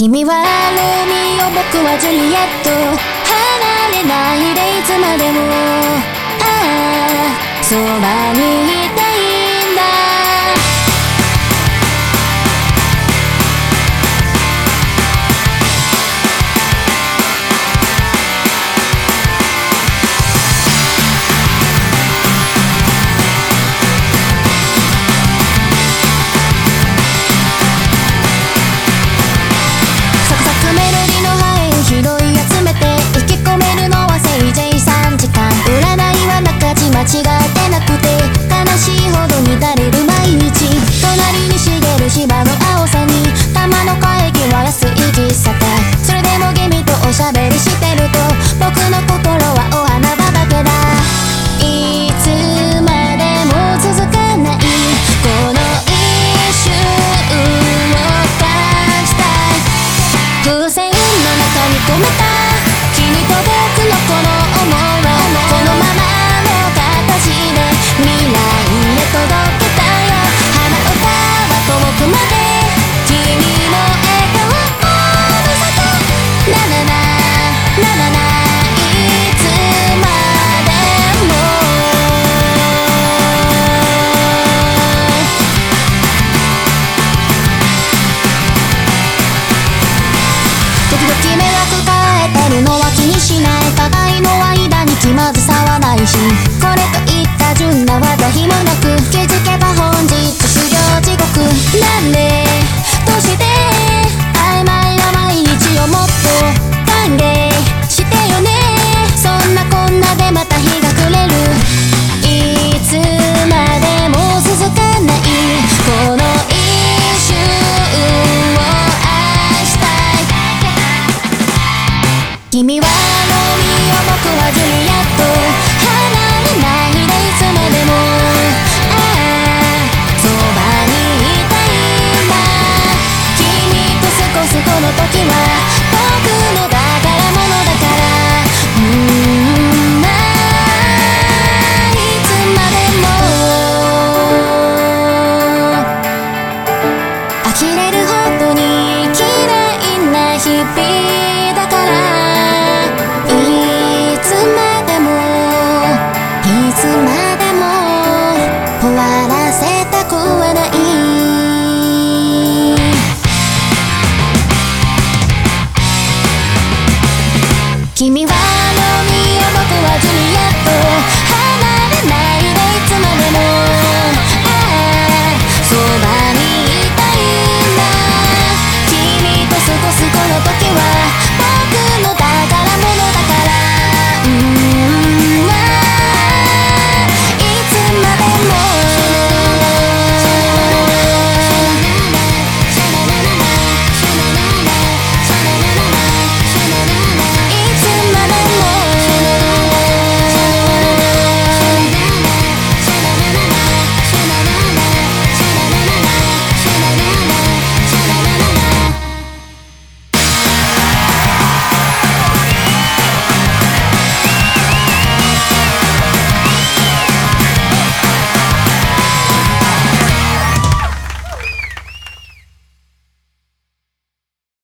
君は海ミオ僕はジュリエット。離れないでいつまでも。ああそばにときめが使えてるのは気にしない。互いの間に気まずさはないし。これといった順な私ピだからいつまでもいつまでも終わらせたくはない。君はロミオ僕はジュリエット離れないでいつまでも。ああそば